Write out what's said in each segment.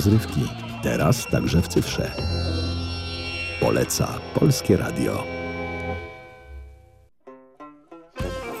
Zrywki. Teraz także w cyfrze. Poleca Polskie Radio.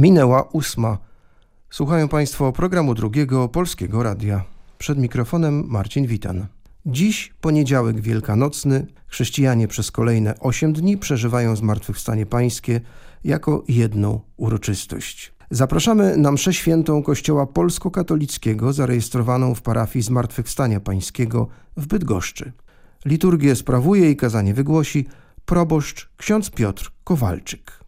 Minęła ósma. Słuchają Państwo programu drugiego Polskiego Radia. Przed mikrofonem Marcin Witan. Dziś poniedziałek wielkanocny. Chrześcijanie przez kolejne osiem dni przeżywają Zmartwychwstanie Pańskie jako jedną uroczystość. Zapraszamy na mszę świętą Kościoła Polsko-Katolickiego zarejestrowaną w parafii Zmartwychwstania Pańskiego w Bydgoszczy. Liturgię sprawuje i kazanie wygłosi proboszcz ksiądz Piotr Kowalczyk.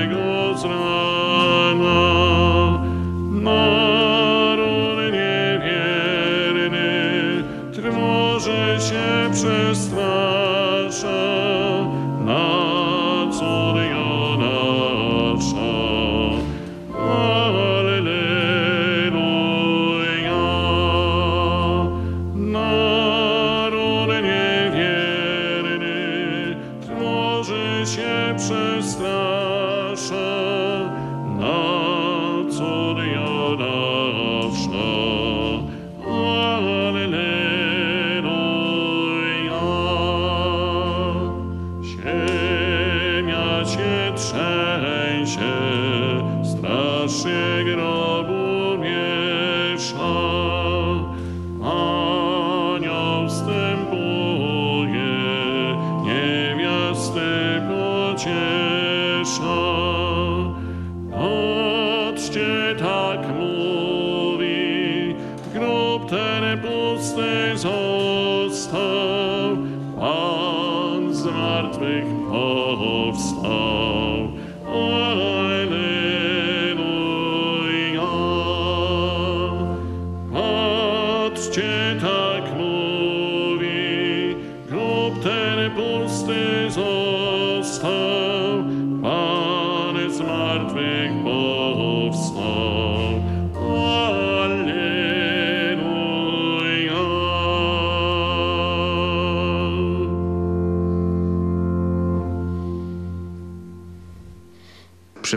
Jego zrak.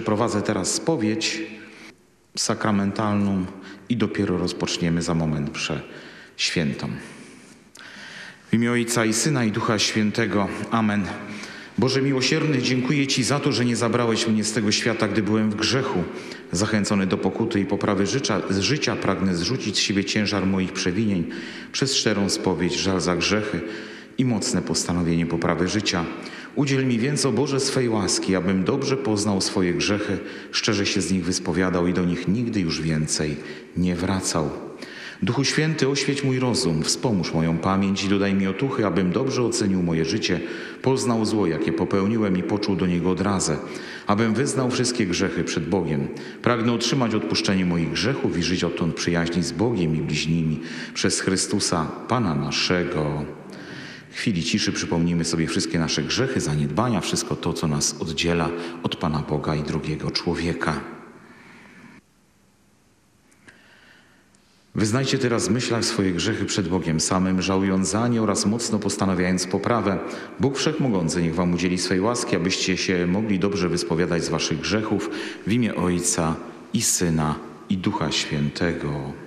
Przeprowadzę teraz spowiedź sakramentalną i dopiero rozpoczniemy za moment mszę świętą. W imię Ojca i Syna i Ducha Świętego. Amen. Boże miłosierny, dziękuję Ci za to, że nie zabrałeś mnie z tego świata, gdy byłem w grzechu. Zachęcony do pokuty i poprawy życia, z życia pragnę zrzucić z siebie ciężar moich przewinień przez szczerą spowiedź, żal za grzechy i mocne postanowienie poprawy życia. Udziel mi więc, o Boże, swej łaski, abym dobrze poznał swoje grzechy, szczerze się z nich wyspowiadał i do nich nigdy już więcej nie wracał. Duchu Święty, oświeć mój rozum, wspomóż moją pamięć i dodaj mi otuchy, abym dobrze ocenił moje życie, poznał zło, jakie popełniłem i poczuł do niego odrazę, abym wyznał wszystkie grzechy przed Bogiem. Pragnę otrzymać odpuszczenie moich grzechów i żyć odtąd przyjaźni z Bogiem i bliźnimi przez Chrystusa, Pana naszego. W chwili ciszy przypomnijmy sobie wszystkie nasze grzechy, zaniedbania, wszystko to, co nas oddziela od Pana Boga i drugiego człowieka. Wyznajcie teraz w myślach swoje grzechy przed Bogiem samym, żałując za nie oraz mocno postanawiając poprawę. Bóg Wszechmogący niech wam udzieli swej łaski, abyście się mogli dobrze wyspowiadać z waszych grzechów w imię Ojca i Syna i Ducha Świętego.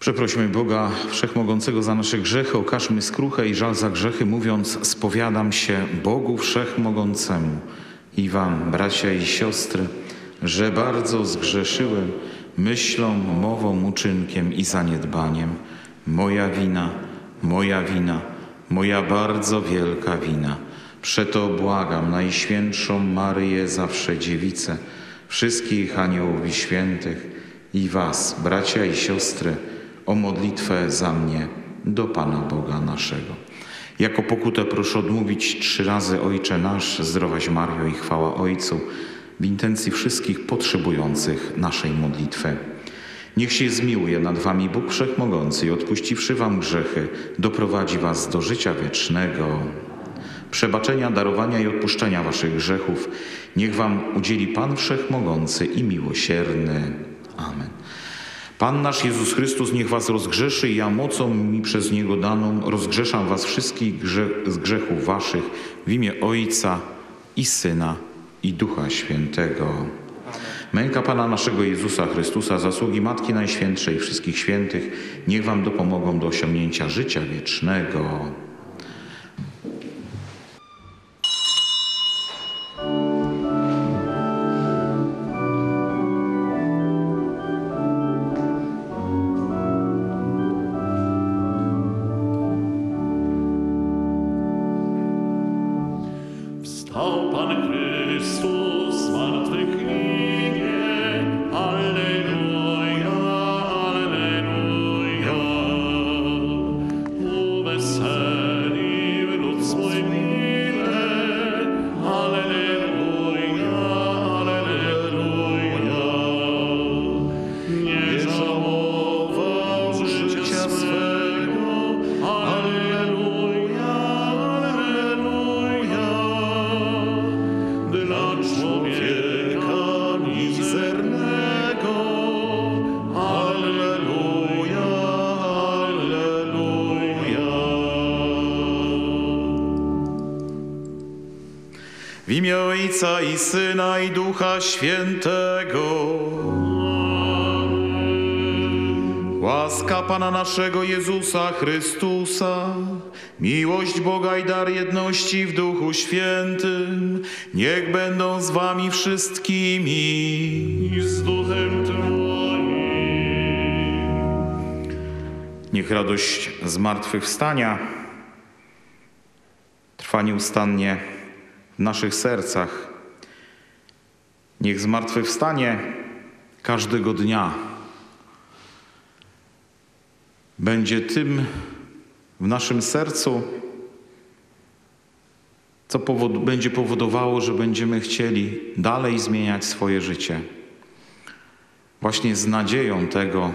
Przeprośmy Boga Wszechmogącego za nasze grzechy, okażmy skruchę i żal za grzechy, mówiąc spowiadam się Bogu Wszechmogącemu i wam, bracia i siostry, że bardzo zgrzeszyłem myślą, mową, uczynkiem i zaniedbaniem. Moja wina, moja wina, moja bardzo wielka wina. Przeto błagam Najświętszą Maryję, zawsze dziewicę, wszystkich aniołów i świętych i was, bracia i siostry, o modlitwę za mnie do Pana Boga naszego. Jako pokutę proszę odmówić trzy razy Ojcze nasz, zdrowaś Mario i chwała Ojcu, w intencji wszystkich potrzebujących naszej modlitwy. Niech się zmiłuje nad wami Bóg Wszechmogący i odpuściwszy wam grzechy, doprowadzi was do życia wiecznego. Przebaczenia, darowania i odpuszczenia waszych grzechów niech wam udzieli Pan Wszechmogący i miłosierny. Amen. Pan nasz Jezus Chrystus niech was rozgrzeszy i ja mocą mi przez Niego daną rozgrzeszam was wszystkich grze z grzechów waszych w imię Ojca i Syna i Ducha Świętego. Męka Pana naszego Jezusa Chrystusa, zasługi Matki Najświętszej i wszystkich świętych, niech wam dopomogą do osiągnięcia życia wiecznego. Ducha Świętego. Łaska Pana naszego Jezusa Chrystusa, miłość Boga i dar jedności w Duchu Świętym, niech będą z wami wszystkimi. I z duchem Twoim. Niech radość zmartwychwstania trwa nieustannie w naszych sercach. Niech zmartwychwstanie każdego dnia będzie tym w naszym sercu, co powod- będzie powodowało, że będziemy chcieli dalej zmieniać swoje życie. Właśnie z nadzieją tego,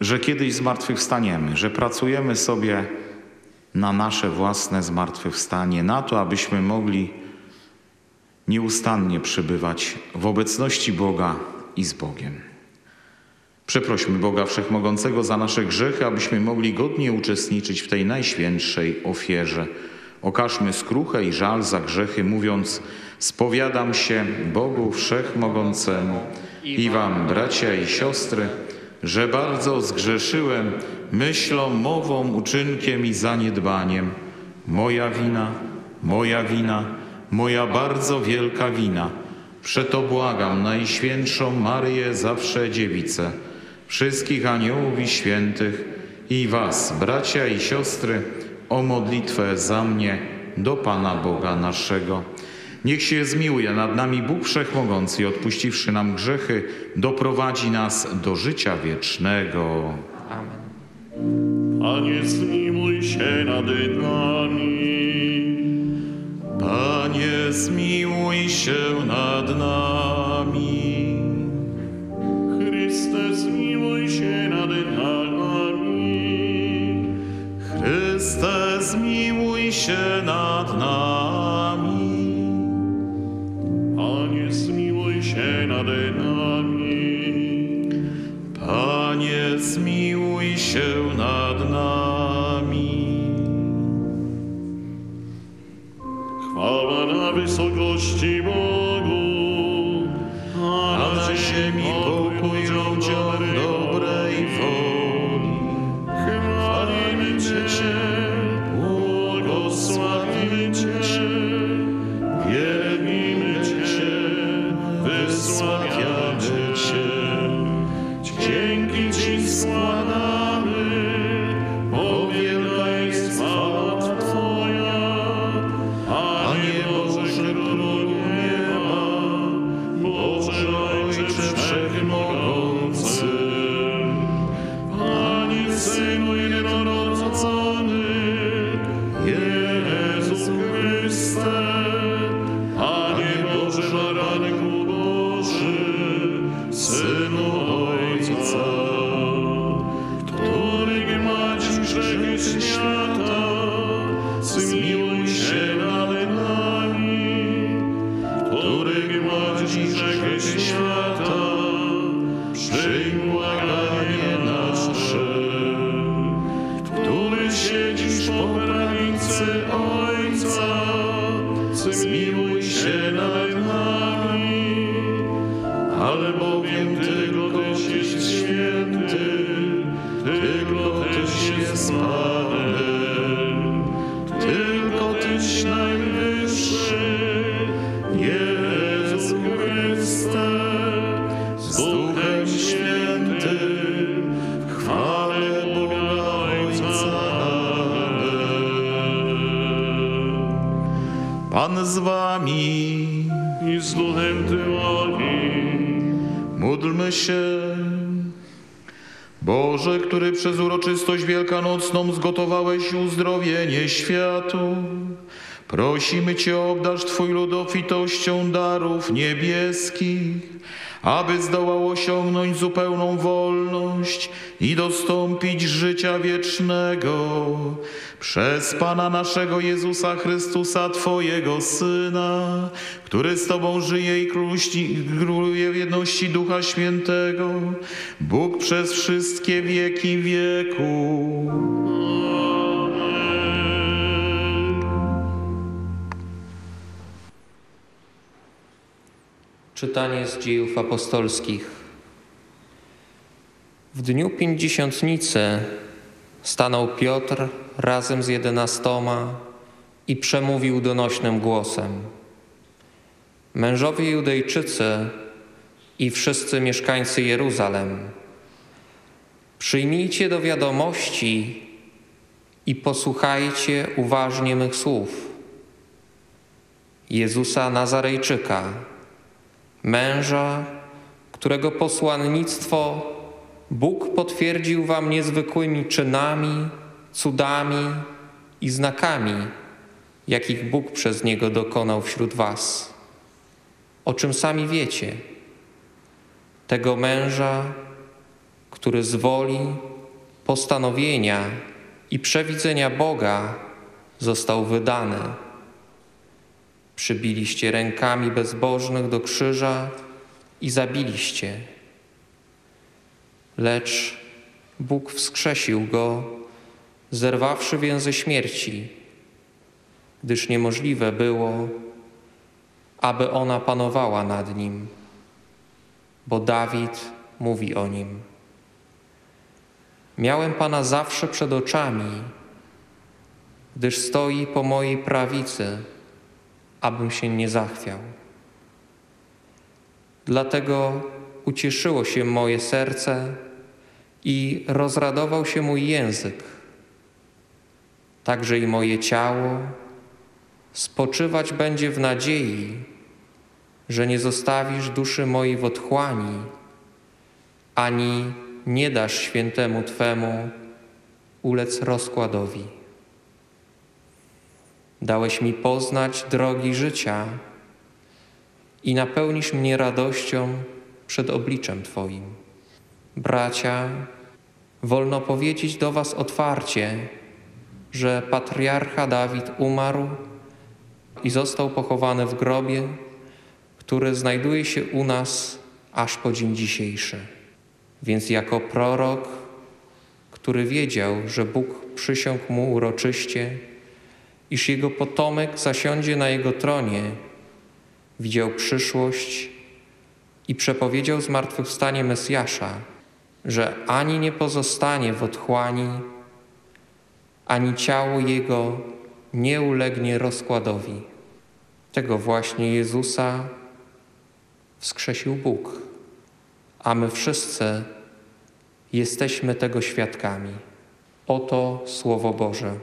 że kiedyś zmartwychwstaniemy, że pracujemy sobie na nasze własne zmartwychwstanie, na to, abyśmy mogli nieustannie przebywać w obecności Boga i z Bogiem. Przeprośmy Boga Wszechmogącego za nasze grzechy, abyśmy mogli godnie uczestniczyć w tej najświętszej ofierze. Okażmy skruchę i żal za grzechy, mówiąc: Spowiadam się Bogu Wszechmogącemu i Wam, bracia i siostry, że bardzo zgrzeszyłem myślą, mową, uczynkiem i zaniedbaniem. Moja wina, moja wina, moja bardzo wielka wina. Przeto błagam Najświętszą Maryję, zawsze dziewicę, wszystkich aniołów i świętych i was, bracia i siostry, o modlitwę za mnie do Pana Boga naszego. Niech się zmiłuje nad nami Bóg Wszechmogący i odpuściwszy nam grzechy, doprowadzi nas do życia wiecznego. Panie, zmiłuj się nad nami. Zmiłuj się nad nami. Albowiem Tylko Tyś jest święty, Tylko Tyś jest Panem, Tylko Tyś najwyższy, Jezu Chryste, z Duchem Świętym, chwale Boga Ojca. Pan z wami Się. Boże, który przez uroczystość wielkanocną zgotowałeś uzdrowienie światu, prosimy Cię, obdarz Twój lud darów niebieskich, aby zdołał osiągnąć zupełną wolność i dostąpić życia wiecznego przez Pana naszego Jezusa Chrystusa, Twojego Syna, który z Tobą żyje i króluje w jedności Ducha Świętego, Bóg przez wszystkie wieki wieku. Czytanie z dziejów apostolskich. W dniu pięćdziesiątnicy stanął Piotr razem z jedenastoma i przemówił donośnym głosem. Mężowie Judejczycy i wszyscy mieszkańcy Jeruzalem, przyjmijcie do wiadomości i posłuchajcie uważnie mych słów. Jezusa Nazarejczyka, męża, którego posłannictwo Bóg potwierdził wam niezwykłymi czynami, cudami i znakami, jakich Bóg przez niego dokonał wśród was. O czym sami wiecie. Tego męża, który z woli, postanowienia i przewidzenia Boga został wydany Przybiliście rękami bezbożnych do krzyża i zabiliście. Lecz Bóg wskrzesił go, zerwawszy więzy śmierci, gdyż niemożliwe było, aby ona panowała nad nim, bo Dawid mówi o nim. Miałem Pana zawsze przed oczami, gdyż stoi po mojej prawicy abym się nie zachwiał. Dlatego ucieszyło się moje serce i rozradował się mój język. Także i moje ciało spoczywać będzie w nadziei, że nie zostawisz duszy mojej w otchłani, ani nie dasz świętemu Twemu ulec rozkładowi. Dałeś mi poznać drogi życia i napełnisz mnie radością przed obliczem Twoim. Bracia, wolno powiedzieć do Was otwarcie, że patriarcha Dawid umarł i został pochowany w grobie, który znajduje się u nas aż po dzień dzisiejszy. Więc jako prorok, który wiedział, że Bóg przysiągł mu uroczyście, iż jego potomek zasiądzie na jego tronie, widział przyszłość i przepowiedział zmartwychwstanie Mesjasza, że ani nie pozostanie w otchłani, ani ciało jego nie ulegnie rozkładowi. Tego właśnie Jezusa wskrzesił Bóg, a my wszyscy jesteśmy tego świadkami. Oto Słowo Boże.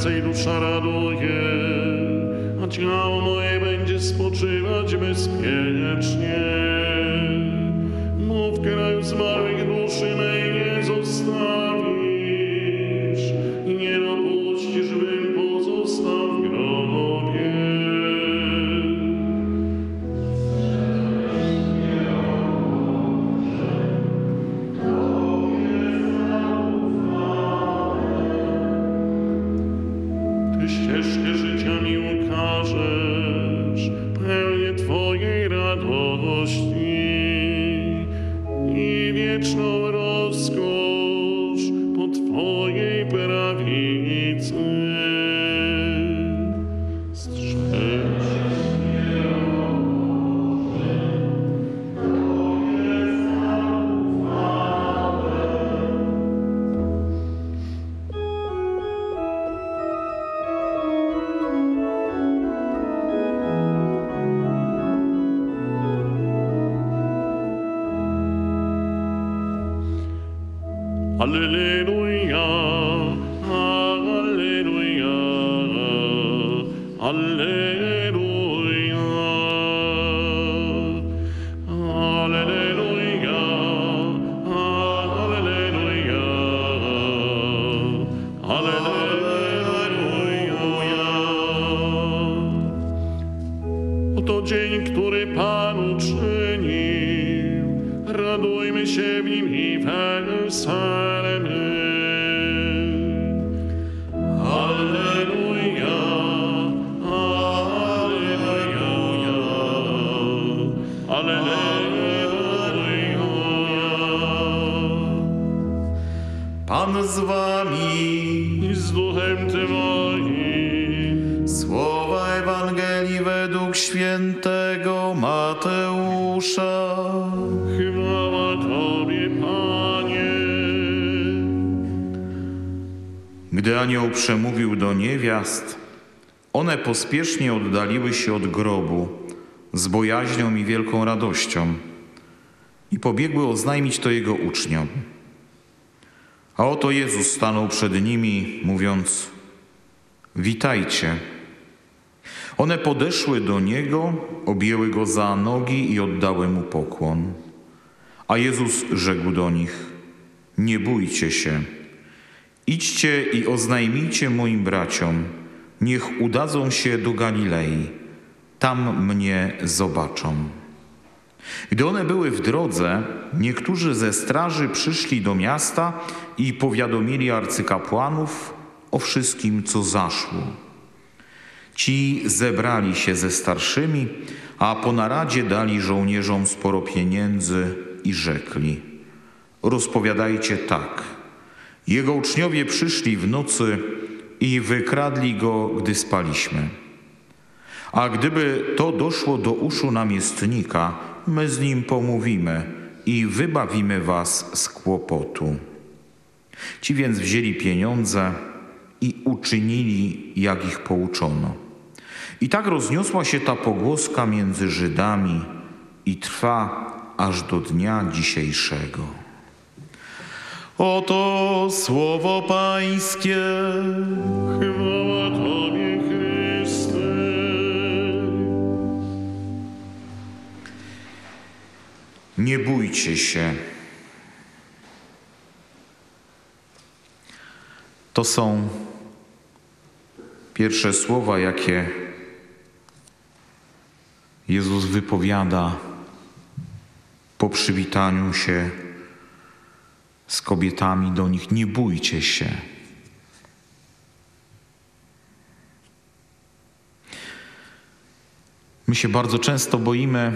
Serce i dusza raduje, a ciało moje będzie spoczywać bezpiecznie. Z wami. I z duchem Twoim. Słowa Ewangelii według świętego Mateusza. Chwała Tobie, Panie. Gdy anioł przemówił do niewiast, one pospiesznie oddaliły się od grobu z bojaźnią i wielką radością i pobiegły oznajmić to jego uczniom. A oto Jezus stanął przed nimi, mówiąc: Witajcie. One podeszły do niego, objęły go za nogi i oddały mu pokłon. A Jezus rzekł do nich: Nie bójcie się. Idźcie i oznajmijcie moim braciom, niech udadzą się do Galilei, tam mnie zobaczą. Gdy one były w drodze, niektórzy ze straży przyszli do miasta i powiadomili arcykapłanów o wszystkim, co zaszło. Ci zebrali się ze starszymi, a po naradzie dali żołnierzom sporo pieniędzy i rzekli: Rozpowiadajcie tak. Jego uczniowie przyszli w nocy i wykradli go, gdy spaliśmy. A gdyby to doszło do uszu namiestnika, my z nim pomówimy i wybawimy was z kłopotu. Ci więc wzięli pieniądze i uczynili, jak ich pouczono. I tak rozniosła się ta pogłoska między Żydami i trwa aż do dnia dzisiejszego. Oto słowo Pańskie. Chwała Tobie, Nie bójcie się. To są pierwsze słowa, jakie Jezus wypowiada po przywitaniu się z kobietami do nich: Nie bójcie się. My się bardzo często boimy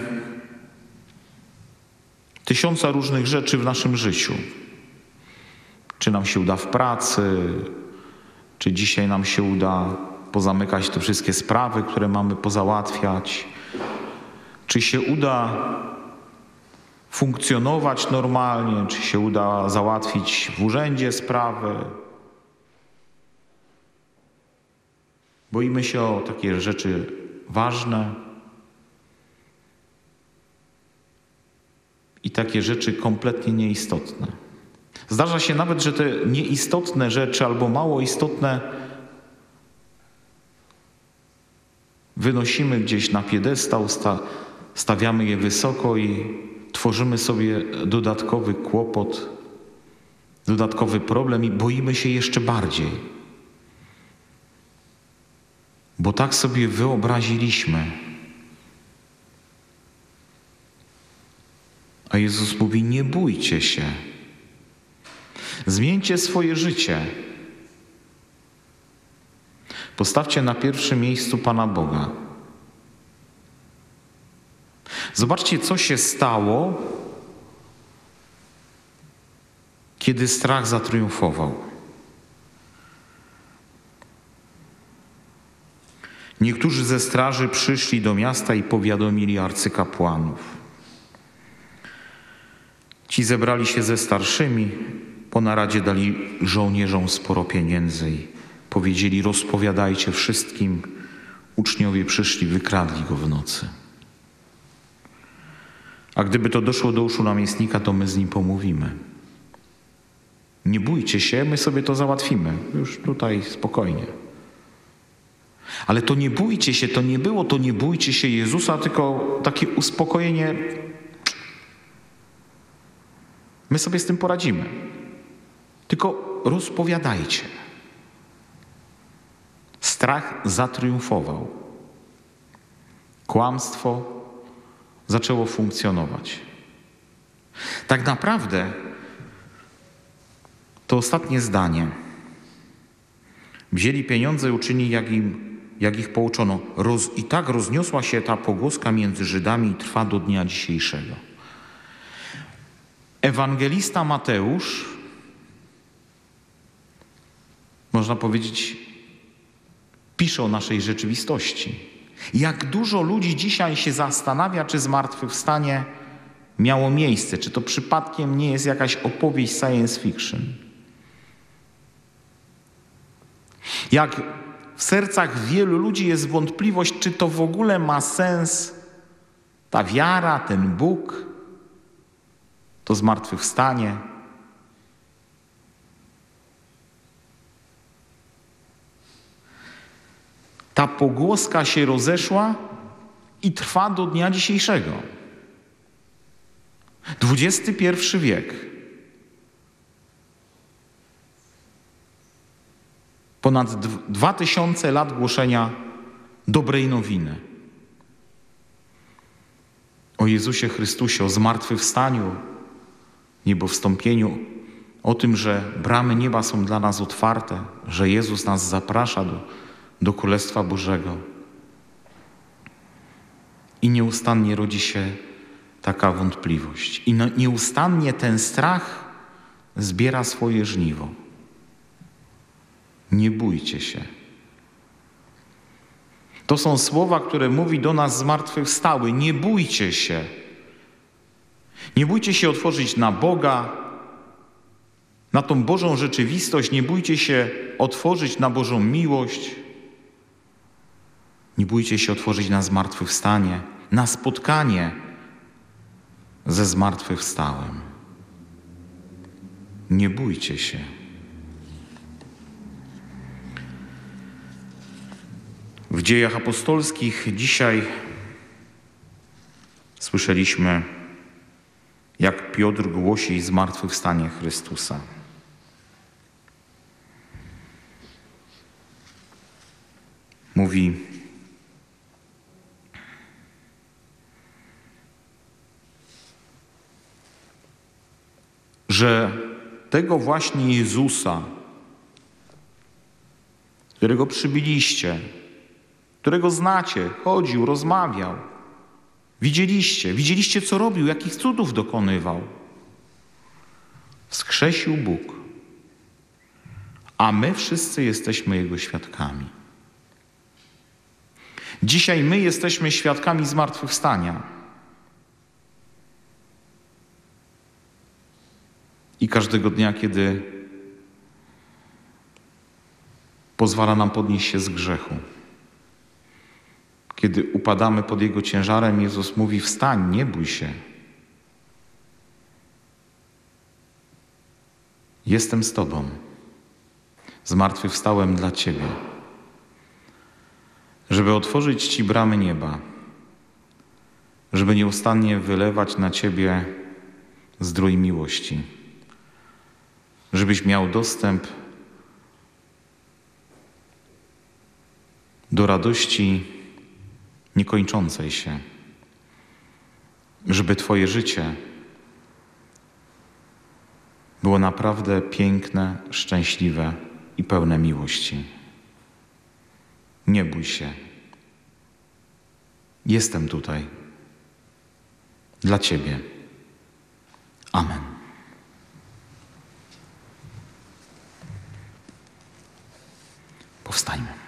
tysiąca różnych rzeczy w naszym życiu. Czy nam się uda w pracy, czy dzisiaj nam się uda pozamykać te wszystkie sprawy, które mamy pozałatwiać, czy się uda funkcjonować normalnie, czy się uda załatwić w urzędzie sprawy. Boimy się o takie rzeczy ważne i takie rzeczy kompletnie nieistotne. Zdarza się nawet, że te nieistotne rzeczy albo mało istotne wynosimy gdzieś na piedestał, sta stawiamy je wysoko i tworzymy sobie dodatkowy kłopot, dodatkowy problem i boimy się jeszcze bardziej. Bo tak sobie wyobraziliśmy. A Jezus mówi: Nie bójcie się. Zmieńcie swoje życie. Postawcie na pierwszym miejscu Pana Boga. Zobaczcie, co się stało, kiedy strach zatriumfował. Niektórzy ze straży przyszli do miasta i powiadomili arcykapłanów. Ci zebrali się ze starszymi, po naradzie dali żołnierzom sporo pieniędzy i powiedzieli: Rozpowiadajcie wszystkim. Uczniowie przyszli, wykradli go w nocy. A gdyby to doszło do uszu namiestnika, to my z nim pomówimy. Nie bójcie się, my sobie to załatwimy. Już tutaj spokojnie. Ale to nie bójcie się, to nie było to nie bójcie się Jezusa, tylko takie uspokojenie. My sobie z tym poradzimy. Tylko rozpowiadajcie. Strach zatriumfował. Kłamstwo zaczęło funkcjonować. Tak naprawdę to ostatnie zdanie. Wzięli pieniądze i uczynili, jak, im, jak ich pouczono. Roz, I tak rozniosła się ta pogłoska między Żydami i trwa do dnia dzisiejszego. Ewangelista Mateusz, można powiedzieć, pisze o naszej rzeczywistości. Jak dużo ludzi dzisiaj się zastanawia, czy zmartwychwstanie miało miejsce, czy to przypadkiem nie jest jakaś opowieść science fiction. Jak w sercach wielu ludzi jest wątpliwość, czy to w ogóle ma sens ta wiara, ten Bóg, to zmartwychwstanie. Ta pogłoska się rozeszła i trwa do dnia dzisiejszego. XXI wiek. Ponad dwa tysiące lat głoszenia dobrej nowiny. O Jezusie Chrystusie, o zmartwychwstaniu, niebowstąpieniu, o tym, że bramy nieba są dla nas otwarte, że Jezus nas zaprasza do do Królestwa Bożego. I nieustannie rodzi się taka wątpliwość. I nieustannie ten strach zbiera swoje żniwo. Nie bójcie się. To są słowa, które mówi do nas zmartwychwstały. Nie bójcie się. Nie bójcie się otworzyć na Boga, na tą Bożą rzeczywistość. Nie bójcie się otworzyć na Bożą miłość. Nie bójcie się otworzyć na zmartwychwstanie, na spotkanie ze zmartwychwstałym. Nie bójcie się. W dziejach apostolskich dzisiaj słyszeliśmy, jak Piotr głosi zmartwychwstanie Chrystusa. Mówi, że tego właśnie Jezusa, którego przybiliście, którego znacie, chodził, rozmawiał, widzieliście, widzieliście, co robił, jakich cudów dokonywał, wskrzesił Bóg, a my wszyscy jesteśmy Jego świadkami. Dzisiaj my jesteśmy świadkami zmartwychwstania. I każdego dnia, kiedy pozwala nam podnieść się z grzechu, kiedy upadamy pod Jego ciężarem, Jezus mówi: Wstań, nie bój się. Jestem z Tobą. Zmartwychwstałem dla Ciebie, żeby otworzyć Ci bramy nieba, żeby nieustannie wylewać na Ciebie zdrój miłości, żebyś miał dostęp do radości niekończącej się, żeby Twoje życie było naprawdę piękne, szczęśliwe i pełne miłości. Nie bój się. Jestem tutaj dla Ciebie. Amen. Powstańmy.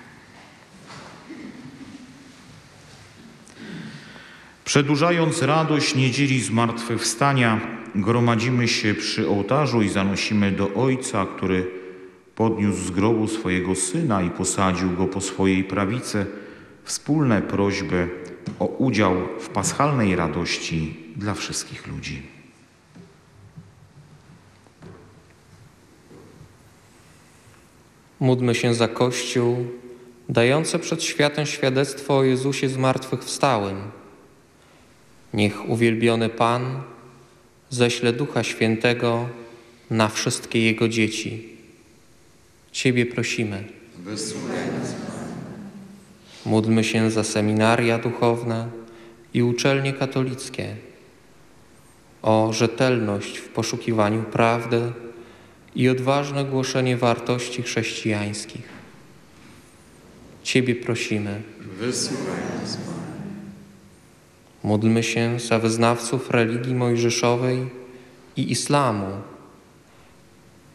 Przedłużając radość niedzieli zmartwychwstania, gromadzimy się przy ołtarzu i zanosimy do Ojca, który podniósł z grobu swojego Syna i posadził go po swojej prawicy, wspólne prośby o udział w paschalnej radości dla wszystkich ludzi. Módlmy się za Kościół, dający przed światem świadectwo o Jezusie zmartwychwstałym. Niech uwielbiony Pan ześle Ducha Świętego na wszystkie Jego dzieci. Ciebie prosimy. Módlmy się za seminaria duchowne i uczelnie katolickie, o rzetelność w poszukiwaniu prawdy i odważne głoszenie wartości chrześcijańskich. Ciebie prosimy. Módlmy się za wyznawców religii mojżeszowej i islamu,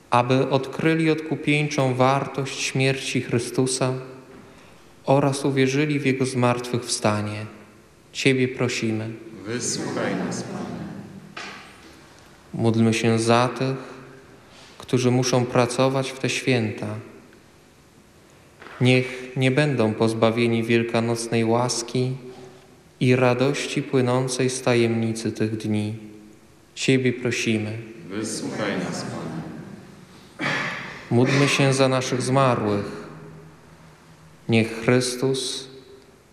aby odkryli odkupieńczą wartość śmierci Chrystusa oraz uwierzyli w Jego zmartwychwstanie. Ciebie prosimy. Wysłuchaj nas, Panie. Módlmy się za tych, którzy muszą pracować w te święta. Niech nie będą pozbawieni wielkanocnej łaski i radości płynącej z tajemnicy tych dni. Ciebie prosimy. Wysłuchaj nas, Panie. Módlmy się za naszych zmarłych. Niech Chrystus,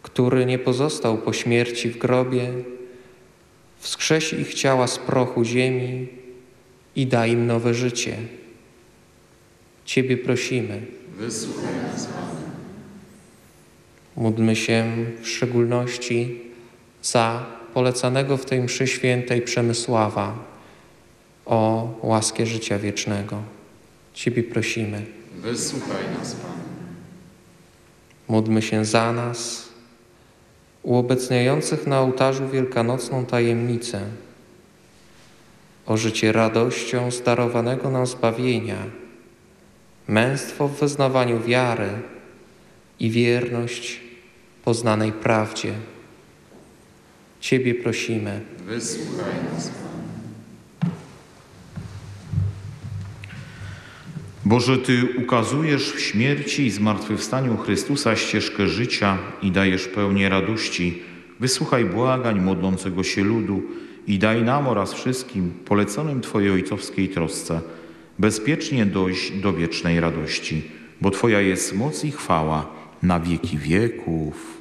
który nie pozostał po śmierci w grobie, wskrzesi ich ciała z prochu ziemi i da im nowe życie. Ciebie prosimy. Wysłuchaj nas, Panie. Módlmy się w szczególności za polecanego w tej mszy świętej Przemysława o łaskę życia wiecznego. Ciebie prosimy. Wysłuchaj nas, Panie. Módlmy się za nas, uobecniających na ołtarzu wielkanocną tajemnicę, o życie radością z darowanego nam zbawienia, męstwo w wyznawaniu wiary i wierność poznanej prawdzie. Ciebie prosimy. Wysłuchaj nas. Boże, Ty ukazujesz w śmierci i zmartwychwstaniu Chrystusa ścieżkę życia i dajesz pełnię radości. Wysłuchaj błagań modlącego się ludu i daj nam oraz wszystkim poleconym Twojej ojcowskiej trosce bezpiecznie dojść do wiecznej radości, bo Twoja jest moc i chwała na wieki wieków.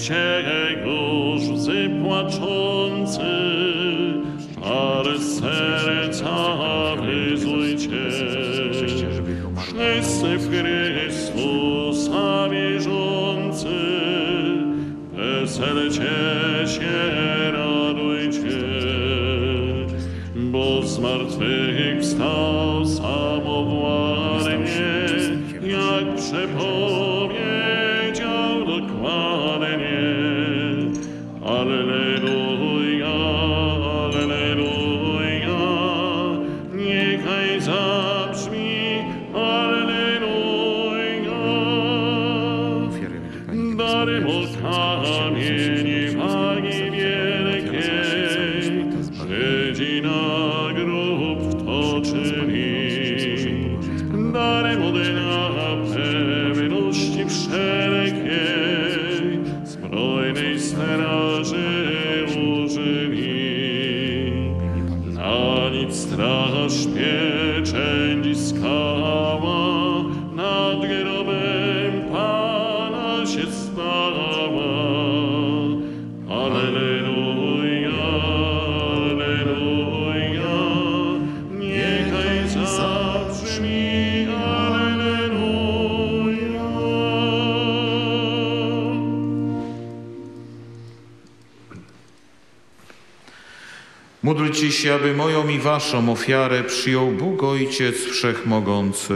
dice Się, aby moją i waszą ofiarę przyjął Bóg Ojciec Wszechmogący.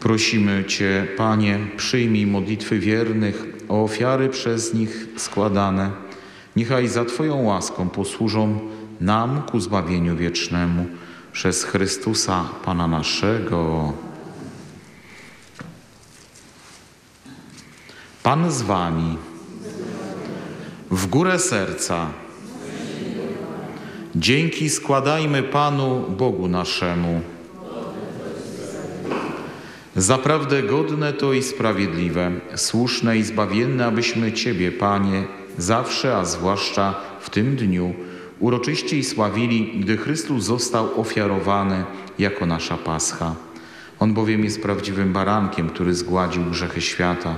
Prosimy Cię, Panie, przyjmij modlitwy wiernych, o ofiary przez nich składane. Niechaj za Twoją łaską posłużą nam ku zbawieniu wiecznemu. Przez Chrystusa, Pana naszego. Pan z Wami. W górę serca. Dzięki składajmy Panu Bogu naszemu. Zaprawdę godne to i sprawiedliwe, słuszne i zbawienne, abyśmy Ciebie, Panie, zawsze, a zwłaszcza w tym dniu, uroczyście i sławili, gdy Chrystus został ofiarowany jako nasza Pascha. On bowiem jest prawdziwym barankiem, który zgładził grzechy świata.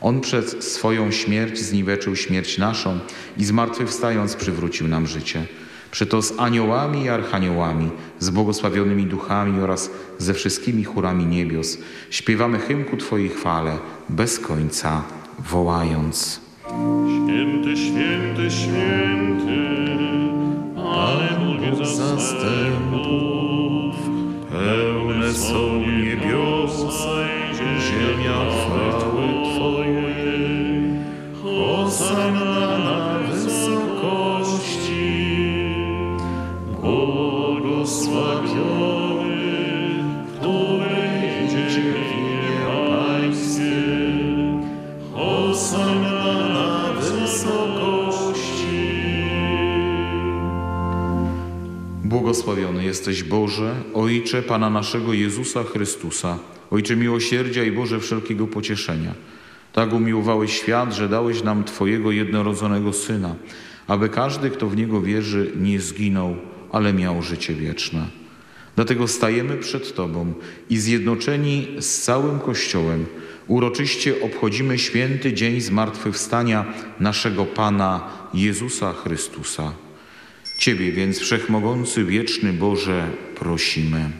On przez swoją śmierć zniweczył śmierć naszą i zmartwychwstając przywrócił nam życie. Przeto z aniołami i archaniołami, z błogosławionymi duchami oraz ze wszystkimi chórami niebios śpiewamy hymn ku Twojej chwale, bez końca wołając. Święty, święty, święty, zastępów, pełne są niebiosa i ziemia Błogosławiony jesteś Boże, Ojcze Pana naszego Jezusa Chrystusa, Ojcze miłosierdzia i Boże wszelkiego pocieszenia. Tak umiłowałeś świat, że dałeś nam Twojego jednorodzonego Syna, aby każdy, kto w Niego wierzy, nie zginął, ale miał życie wieczne. Dlatego stajemy przed Tobą i zjednoczeni z całym Kościołem uroczyście obchodzimy święty dzień zmartwychwstania naszego Pana Jezusa Chrystusa. Ciebie więc, Wszechmogący, Wieczny Boże, prosimy.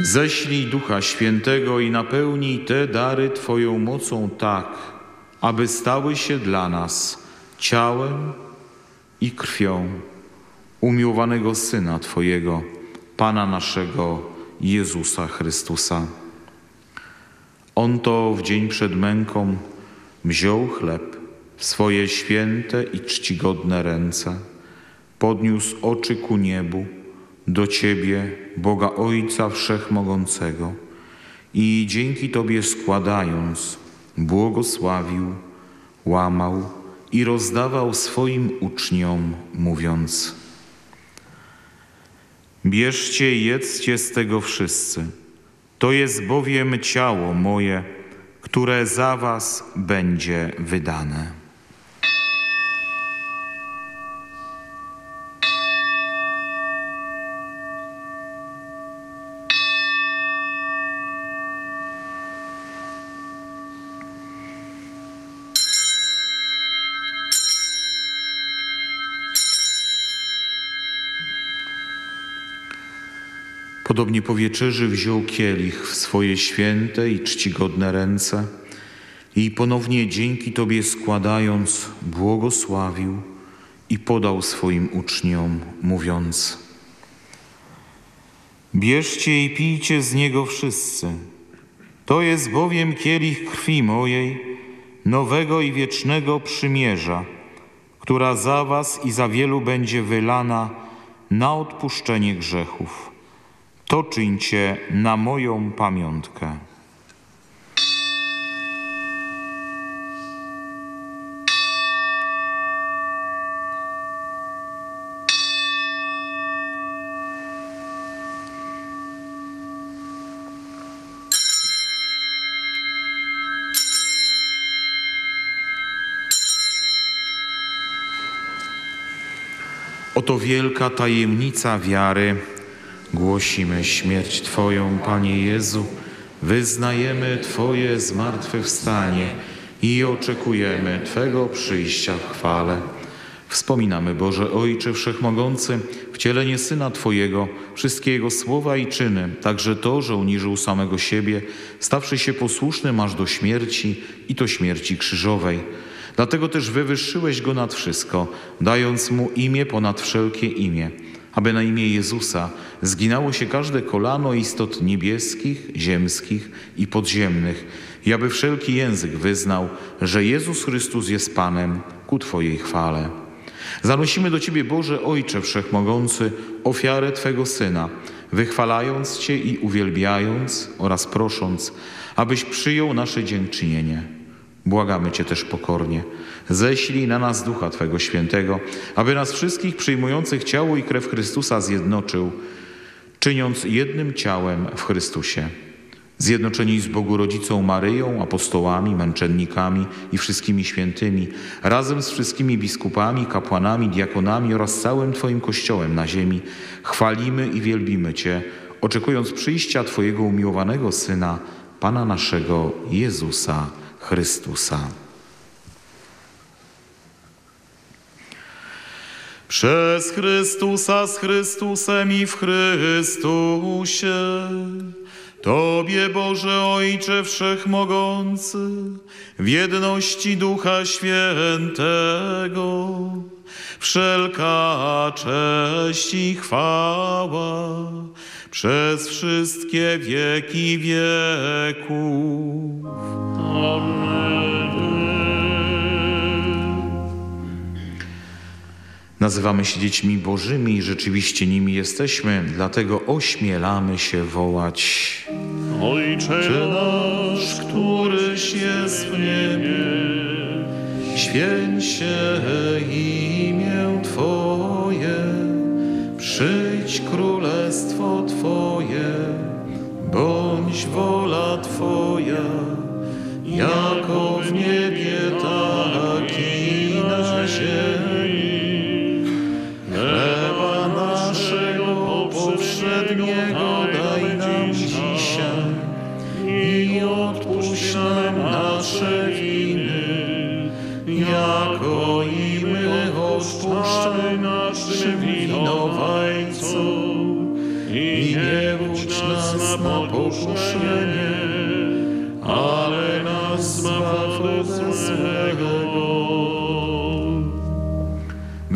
Ześlij Ducha Świętego i napełnij te dary Twoją mocą tak, aby stały się dla nas ciałem i krwią umiłowanego Syna Twojego, Pana naszego Jezusa Chrystusa. On to w dzień przed męką wziął chleb w swoje święte i czcigodne ręce, podniósł oczy ku niebu, do Ciebie, Boga Ojca Wszechmogącego i dzięki Tobie składając, błogosławił, łamał i rozdawał swoim uczniom, mówiąc Bierzcie jedzcie z tego wszyscy, to jest bowiem ciało moje, które za was będzie wydane. Podobnie po wieczerzy wziął kielich w swoje święte i czcigodne ręce i ponownie dzięki Tobie składając, błogosławił i podał swoim uczniom, mówiąc: Bierzcie i pijcie z niego wszyscy. To jest bowiem kielich krwi mojej, nowego i wiecznego przymierza, która za Was i za wielu będzie wylana na odpuszczenie grzechów. To czyńcie na moją pamiątkę. Oto wielka tajemnica wiary. Głosimy śmierć Twoją, Panie Jezu, wyznajemy Twoje zmartwychwstanie i oczekujemy Twego przyjścia w chwale. Wspominamy, Boże Ojcze Wszechmogący, wcielenie Syna Twojego, wszystkie Jego słowa i czyny, także to, że uniżył samego siebie, stawszy się posłusznym aż do śmierci i to śmierci krzyżowej. Dlatego też wywyższyłeś Go nad wszystko, dając Mu imię ponad wszelkie imię aby na imię Jezusa zginało się każde kolano istot niebieskich, ziemskich i podziemnych i aby wszelki język wyznał, że Jezus Chrystus jest Panem ku Twojej chwale. Zanosimy do Ciebie, Boże Ojcze Wszechmogący, ofiarę Twego Syna, wychwalając Cię i uwielbiając oraz prosząc, abyś przyjął nasze dziękczynienie. Błagamy Cię też pokornie, ześlij na nas Ducha Twego Świętego, aby nas wszystkich przyjmujących ciało i krew Chrystusa zjednoczył, czyniąc jednym ciałem w Chrystusie. Zjednoczeni z Bogu Rodzicą Maryją, apostołami, męczennikami i wszystkimi świętymi, razem z wszystkimi biskupami, kapłanami, diakonami oraz całym Twoim Kościołem na ziemi, chwalimy i wielbimy Cię, oczekując przyjścia Twojego umiłowanego Syna, Pana naszego Jezusa Chrystusa. Przez Chrystusa z Chrystusem i w Chrystusie. Tobie, Boże Ojcze Wszechmogący, w jedności Ducha Świętego, wszelka cześć i chwała przez wszystkie wieki wieków. Nazywamy się dziećmi Bożymi i rzeczywiście nimi jesteśmy, dlatego ośmielamy się wołać. Ojcze nasz, któryś jest w niebie, Święć się imię Twoje, przyjdź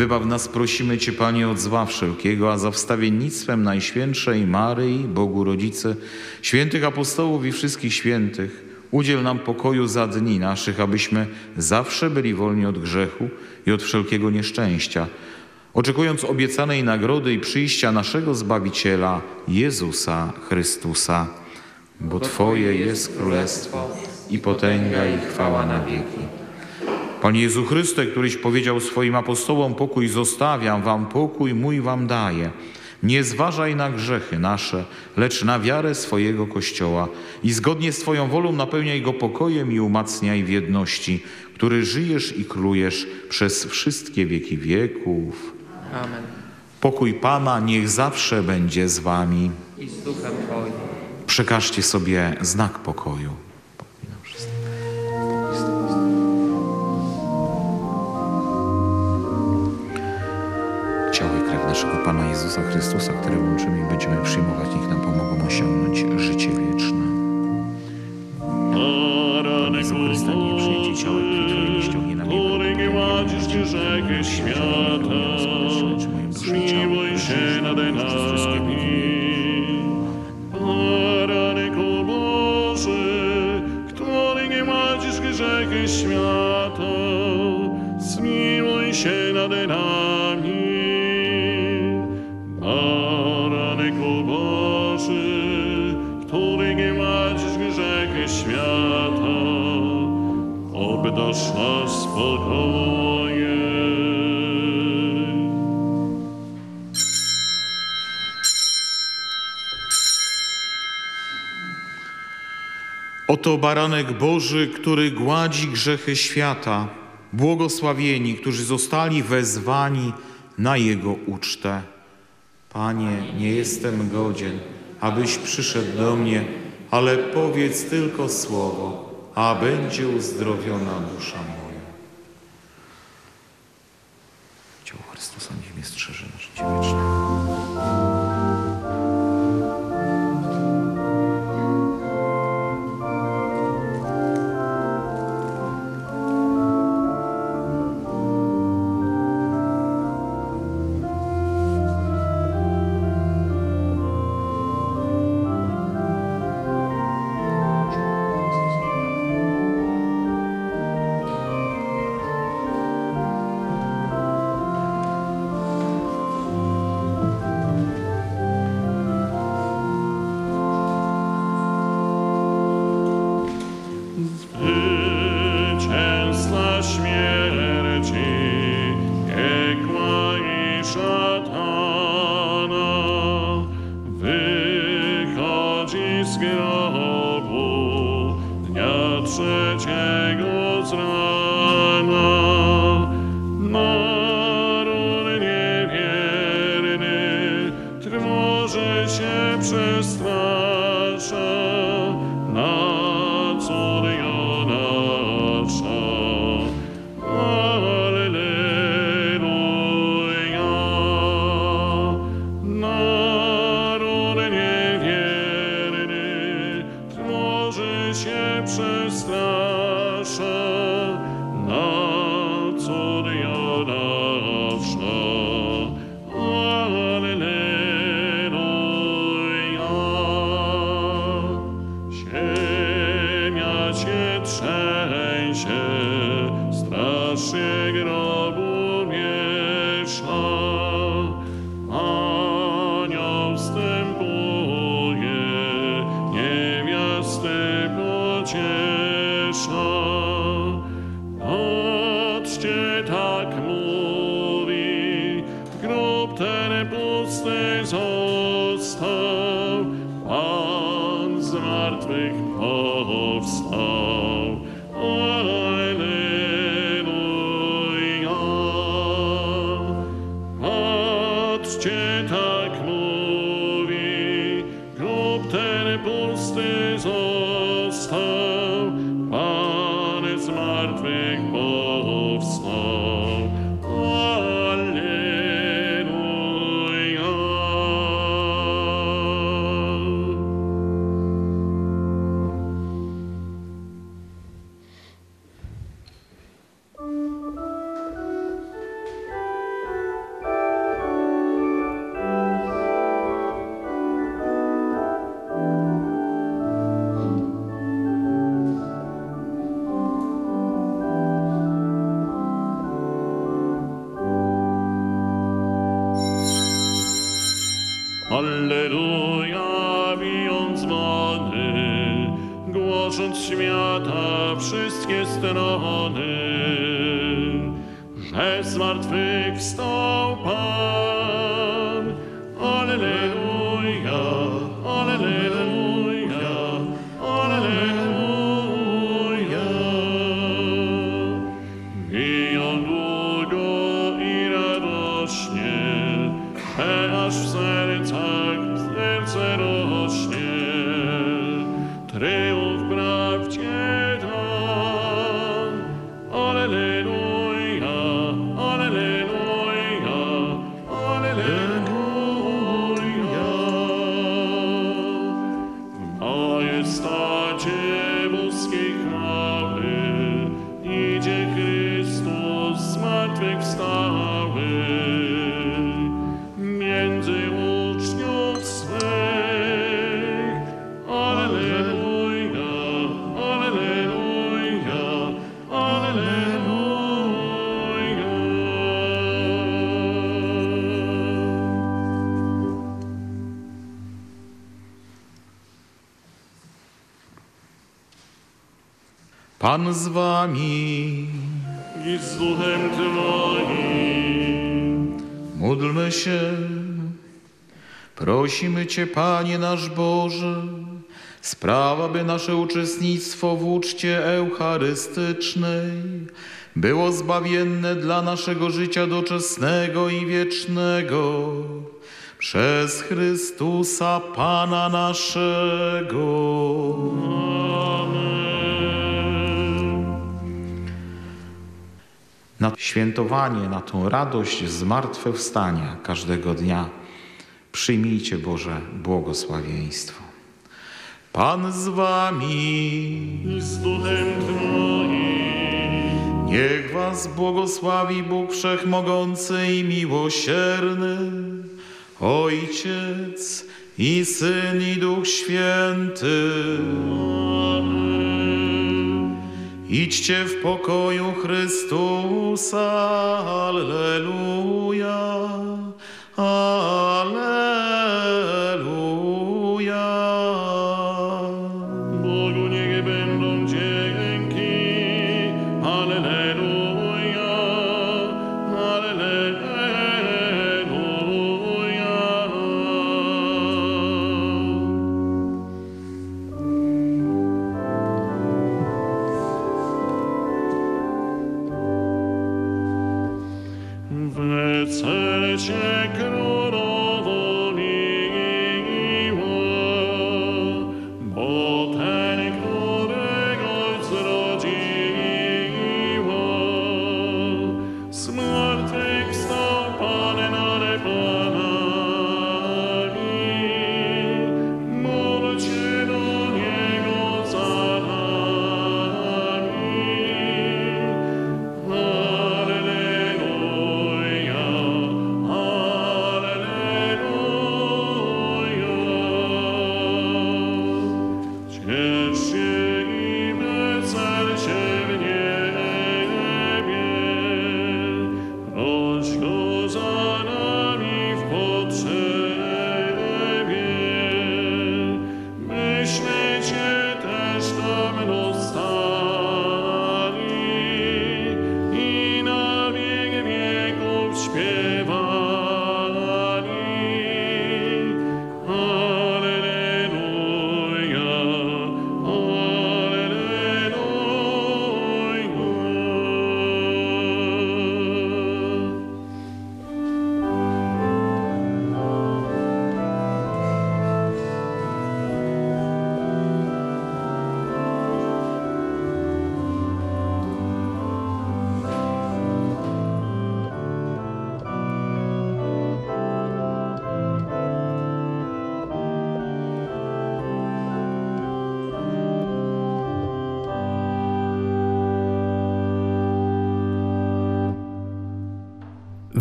Wybaw nas, prosimy Cię, Panie, od zła wszelkiego, a za wstawiennictwem Najświętszej Maryi, Bogu Rodzicy, świętych apostołów i wszystkich świętych, udziel nam pokoju za dni naszych, abyśmy zawsze byli wolni od grzechu i od wszelkiego nieszczęścia, oczekując obiecanej nagrody i przyjścia naszego Zbawiciela, Jezusa Chrystusa. Bo Twoje jest królestwo i potęga i chwała na wieki. Panie Jezu Chryste, któryś powiedział swoim apostołom, pokój zostawiam wam, pokój mój wam daję. Nie zważaj na grzechy nasze, lecz na wiarę swojego Kościoła i zgodnie z Twoją wolą napełniaj go pokojem i umacniaj w jedności, który żyjesz i królujesz przez wszystkie wieki wieków. Amen. Pokój Pana niech zawsze będzie z Wami. I z duchem Twoim. Przekażcie sobie znak pokoju. Chrystusa, które łączymy i będziemy przyjmować, niech nam pomogą osiągnąć obdasz nas. Oto baranek Boży, który gładzi grzechy świata. Błogosławieni, którzy zostali wezwani na Jego ucztę. Panie, nie jestem godzien, abyś przyszedł do mnie, ale powiedz tylko słowo, a będzie uzdrowiona dusza moja. Jesus Pan z wami. i z duchem Twoim. Módlmy się. Prosimy Cię, Panie nasz Boże, sprawa, by nasze uczestnictwo w uczcie eucharystycznej było zbawienne dla naszego życia doczesnego i wiecznego. Przez Chrystusa Pana naszego. Na świętowanie, na tą radość zmartwychwstania każdego dnia. Przyjmijcie Boże błogosławieństwo. Pan z wami, z duchem Twoim. niech was błogosławi Bóg Wszechmogący i Miłosierny, Ojciec i Syn i Duch Święty. Idźcie w pokoju Chrystusa. Alleluja. Alleluja. Bo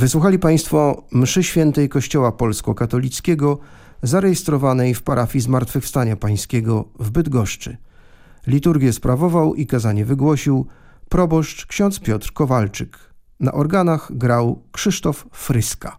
Wysłuchali Państwo mszy świętej Kościoła Polsko-Katolickiego zarejestrowanej w parafii Zmartwychwstania Pańskiego w Bydgoszczy. Liturgię sprawował i kazanie wygłosił proboszcz ksiądz Piotr Kowalczyk. Na organach grał Krzysztof Fryska.